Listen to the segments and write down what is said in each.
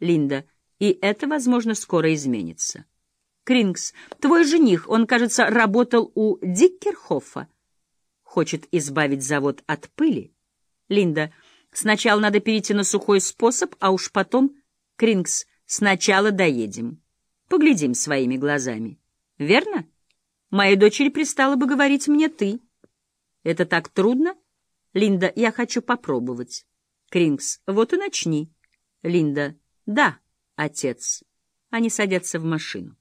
Линда. И это, возможно, скоро изменится. Крингс. Твой жених, он, кажется, работал у Диккерхофа. Хочет избавить завод от пыли. Линда. Сначала надо перейти на сухой способ, а уж потом... Крингс. Сначала доедем. Поглядим своими глазами. Верно? Моей дочери пристало бы говорить мне «ты». Это так трудно? Линда, я хочу попробовать. Крингс, вот и начни. Линда, да, отец. Они садятся в машину.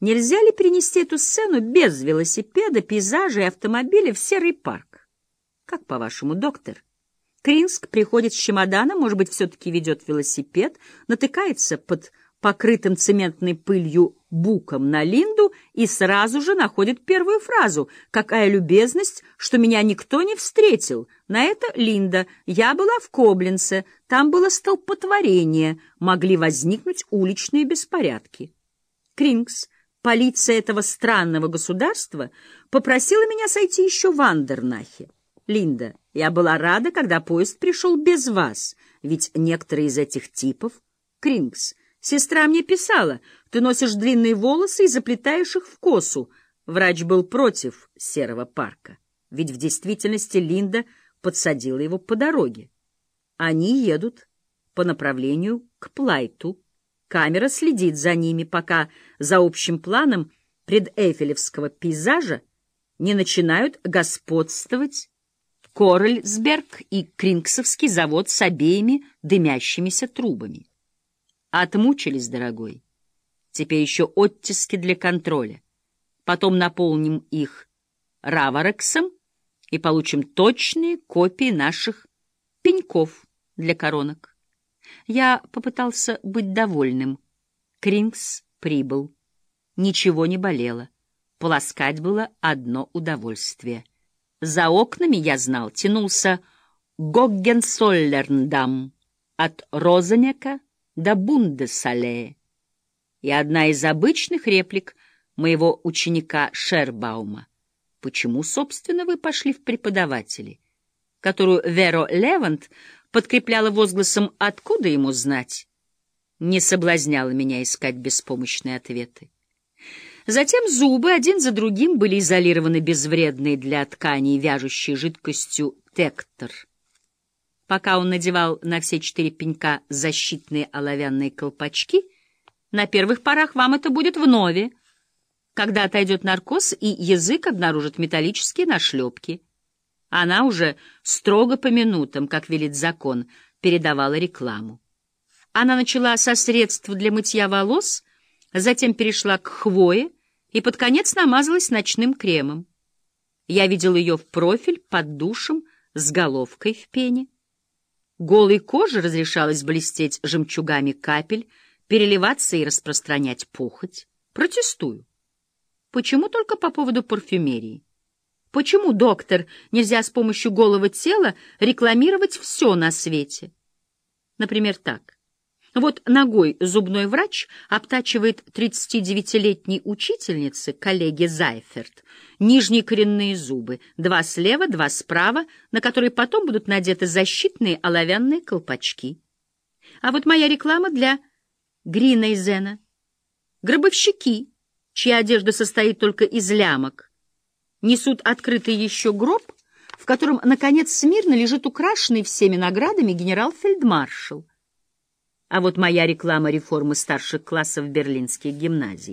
Нельзя ли перенести эту сцену без велосипеда, пейзажа и автомобиля в серый парк? Как по-вашему, доктор? Кринск приходит с чемоданом, может быть, все-таки ведет велосипед, натыкается под покрытым цементной пылью буком на Линду и сразу же находит первую фразу «Какая любезность, что меня никто не встретил!» На это Линда «Я была в Коблинце, там было столпотворение, могли возникнуть уличные беспорядки». Крингс, полиция этого странного государства, попросила меня сойти еще в Андернахе. Линда, я была рада, когда поезд пришел без вас, ведь некоторые из этих типов... Крингс, Сестра мне писала, ты носишь длинные волосы и заплетаешь их в косу. Врач был против серого парка, ведь в действительности Линда подсадила его по дороге. Они едут по направлению к Плайту. Камера следит за ними, пока за общим планом предэйфелевского пейзажа не начинают господствовать Корольсберг и Крингсовский завод с обеими дымящимися трубами. Отмучились, дорогой. Теперь еще оттиски для контроля. Потом наполним их раворексом и получим точные копии наших пеньков для коронок. Я попытался быть довольным. Крингс прибыл. Ничего не болело. Полоскать было одно удовольствие. За окнами, я знал, тянулся Гоггенсоллерндам от Розанека до Бундесалее. И одна из обычных реплик моего ученика Шербаума. Почему, собственно, вы пошли в преподаватели? Которую Веро Левант подкрепляла возгласом «Откуда ему знать?» Не соблазняла меня искать беспомощные ответы. Затем зубы один за другим были изолированы безвредной для тканей вяжущей жидкостью тектор — Пока он надевал на все четыре пенька защитные оловянные колпачки, на первых порах вам это будет вновь, когда отойдет наркоз и язык обнаружит металлические нашлепки. Она уже строго по минутам, как велит закон, передавала рекламу. Она начала со средств для мытья волос, затем перешла к хвое и под конец намазалась ночным кремом. Я видел ее в профиль под душем с головкой в пене. Голой коже разрешалось блестеть жемчугами капель, переливаться и распространять похоть. Протестую. Почему только по поводу парфюмерии? Почему, доктор, нельзя с помощью голого тела рекламировать все на свете? Например, так. Вот ногой зубной врач обтачивает 39-летней учительнице, коллеге Зайферт, нижние коренные зубы, два слева, два справа, на которые потом будут надеты защитные оловянные колпачки. А вот моя реклама для Гринейзена. Гробовщики, чья одежда состоит только из лямок, несут открытый еще гроб, в котором, наконец, смирно лежит украшенный всеми наградами генерал-фельдмаршал. А вот моя реклама реформы старших классов берлинских гимназий